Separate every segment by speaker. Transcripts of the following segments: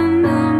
Speaker 1: remember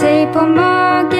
Speaker 1: sig på magen,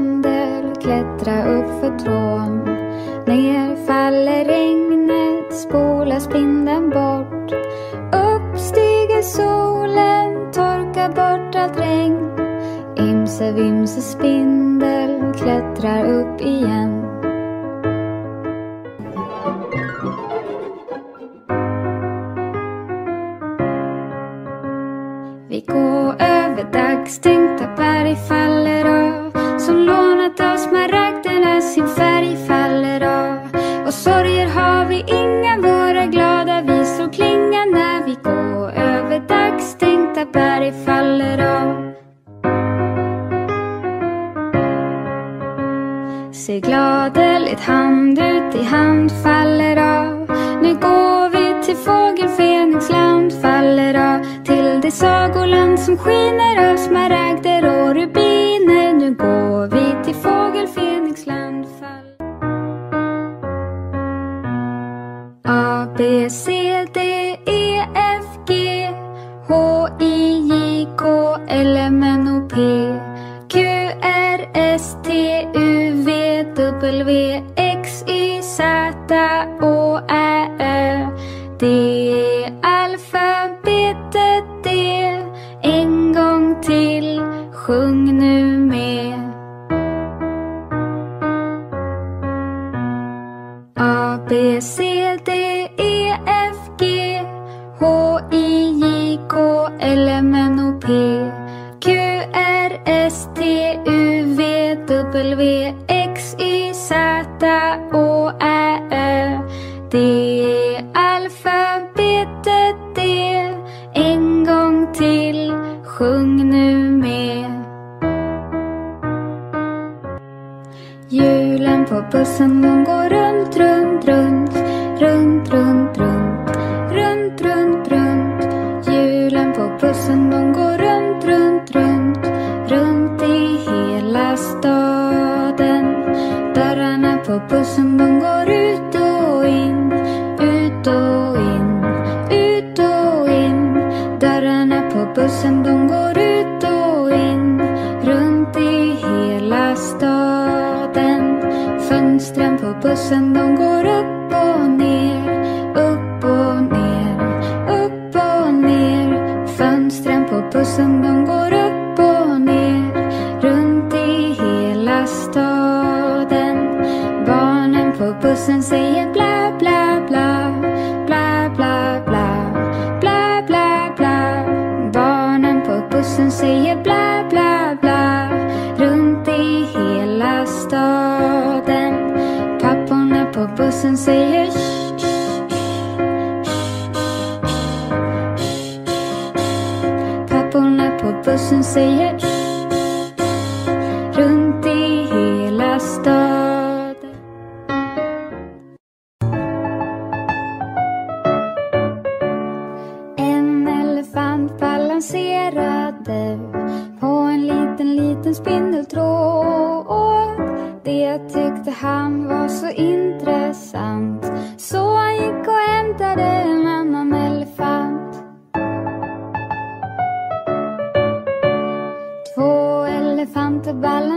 Speaker 1: lånat av smaragderna sin färg faller av. Och sorger har vi inga, våra glada visor klingar när vi går över dagstänkta berg faller av. Se gladeligt hand ut i hand faller av. Nu går vi till fågel Fenixland faller av. Till det sagoland som skiner av smaragder B, C, D, E, F, G H, I, J, K, L, M, N, O, P Q, R, S, T, U, V, W, X, Y, Z, Å, Ä, Ö Det är alfabetet det En gång till, sjung nu med. Julen på bussen hon går runt, runt, runt Runt, runt, runt. Runt, runt, runt. Hjulen på bussen de går runt, runt, runt. Runt i hela staden. Dörrarna på bussen de går ut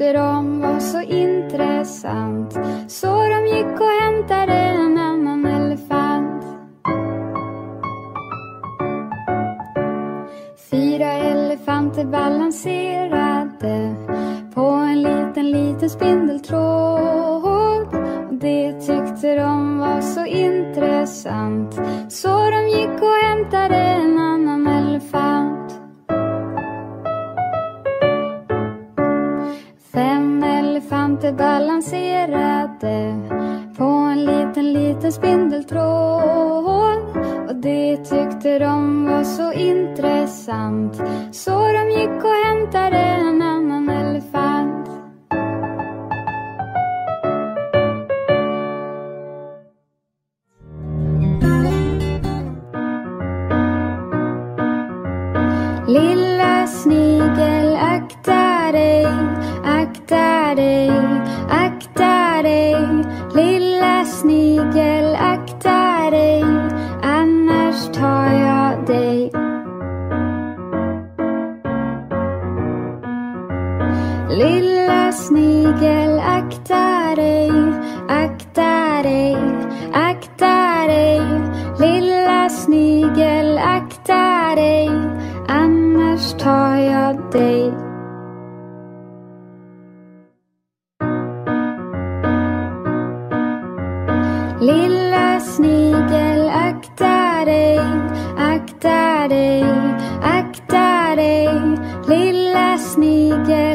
Speaker 1: tyckte de var så intressant så de gick och hämtade en annan elefant. Fyra elefanter balanserade på en liten, liten spindeltråd. Och det tyckte de var så intressant så de gick och hämtade en annan elefant tänkte balansera på en liten, liten spindeltråd. Och det tyckte de var så intressant så de gick och hämtade en Akta dig lilla snigel.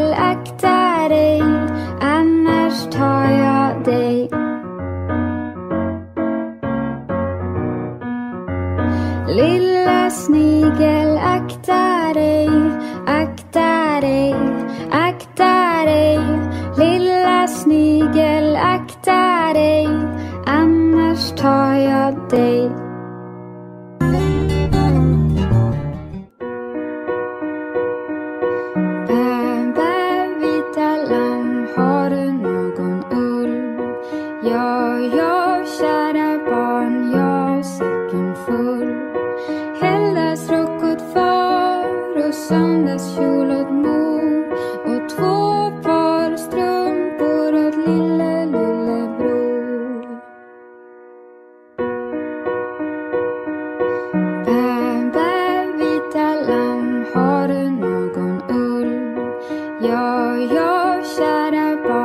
Speaker 1: your shadow.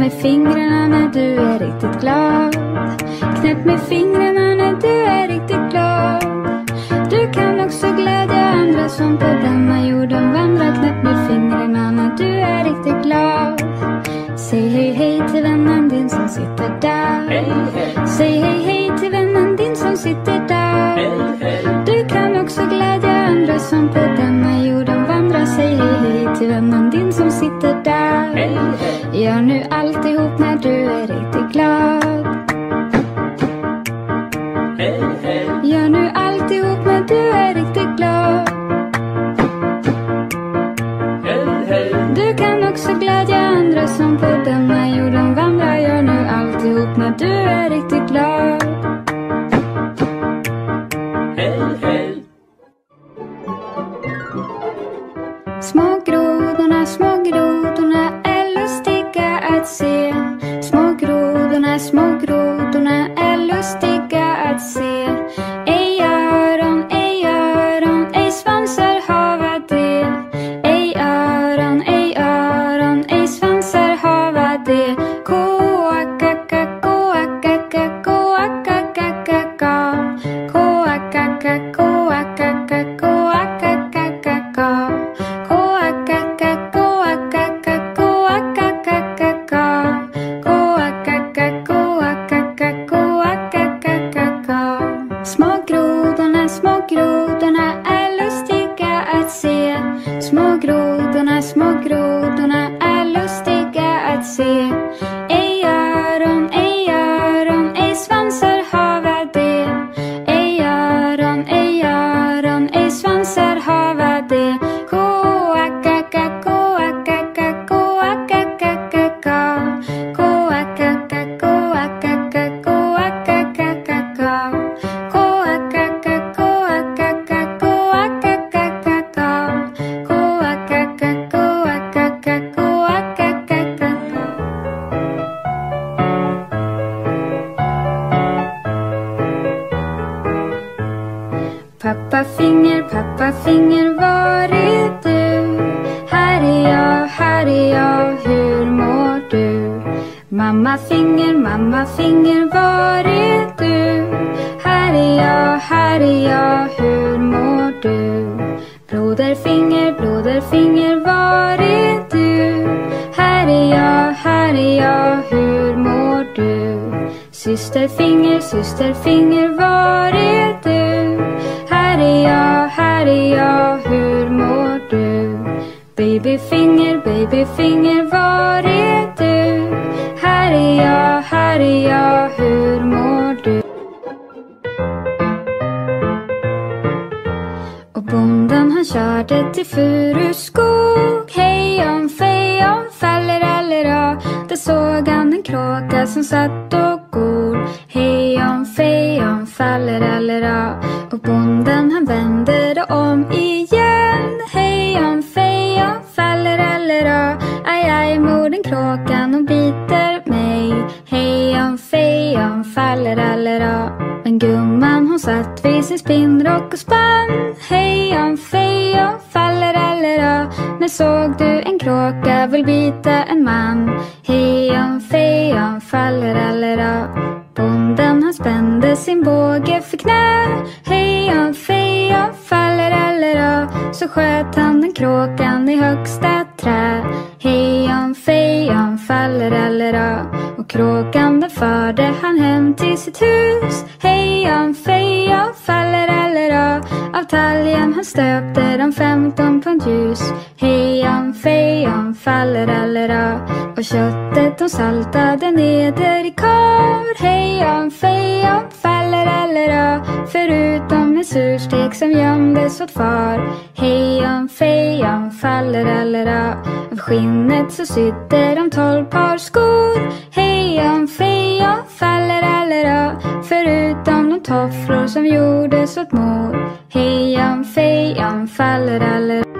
Speaker 1: med fingrarna när du är riktigt glad. Knäpp med fingrarna när du är riktigt glad. Du kan också glädja andra som på denna jorden vandrar. Knäpp med fingrarna när du är riktigt glad. Säg hej hej till vännen din som sitter där. Säg hej hej till vännen din som sitter där. Du kan också glädja andra som på denna körde till Furuskog Hej om fejon faller allra Där såg han en kråka som satt fallerallera och köttet de saltade neder i kar. Hejan fejan fallerallera förutom en surstek som gömdes åt far. Hejan fejan fallerallera av skinnet så sydde de tolv par skor. Hejan fejan fallerallera förutom de tofflor som gjordes åt mor. Hejan fejan fallerallera Huvud,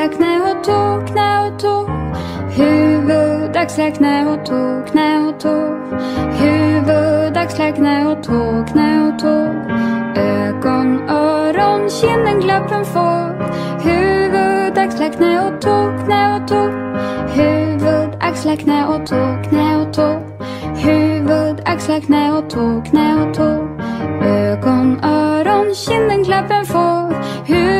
Speaker 1: axlar, knä och tå, knä och tå. Huvud, axlar, knä och tå, knä och tå. Huvud, axlar, knä och tå, knä och tå. Ögon, öron, kinden, klappen får. Huvud, axlar, knä och tå, knä och tå. Huvud, axlar, knä och tå, knä och tå. Huvud, axlar, knä och tå, knä och tå. Ögon, öron, kinden, klappen får. Huvud,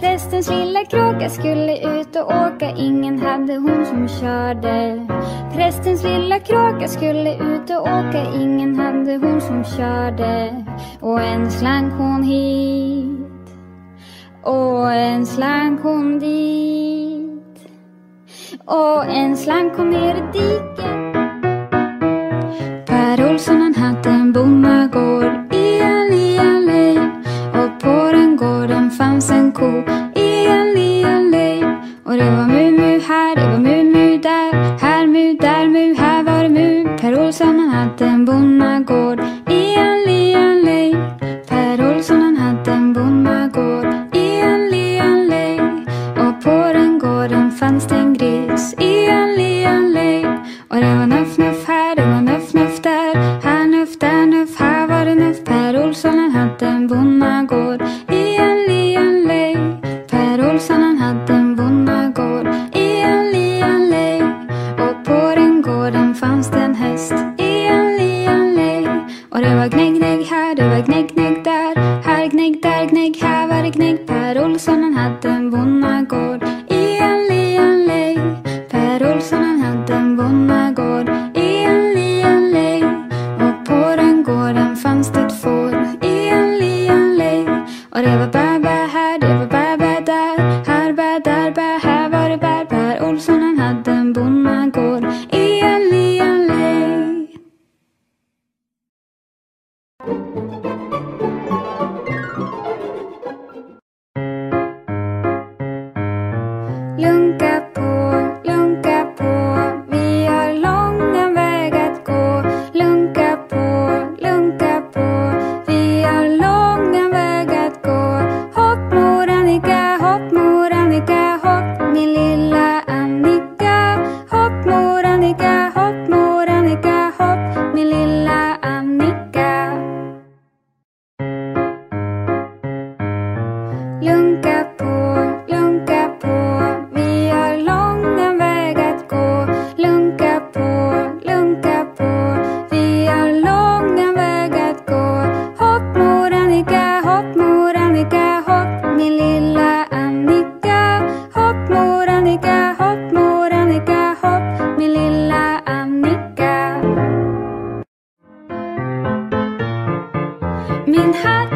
Speaker 1: Prästens lilla kråka skulle ut och åka. Ingen hade hon som körde. Prästens lilla kråka skulle ut och åka. Ingen hade hon som körde. Och en slank hon hit. Och en slank hon dit. Och en slank hon ner i diket Per Olsson han hade en bonnagård fanns en ko i en liten lej och det var mu mu Olsson han hade en bonnagård in hot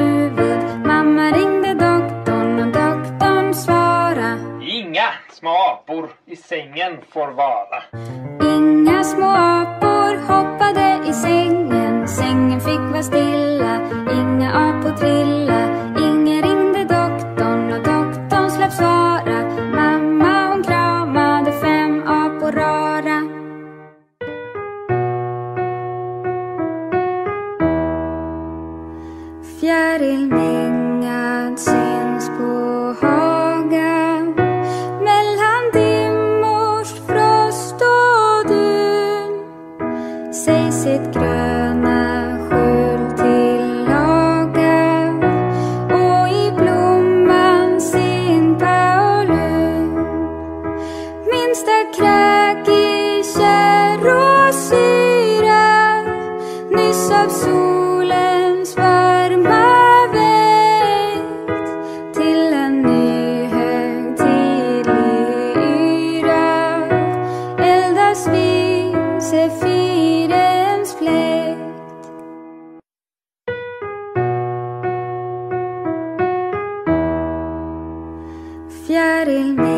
Speaker 2: Små apor i sängen får vara.
Speaker 1: Inga små limpiar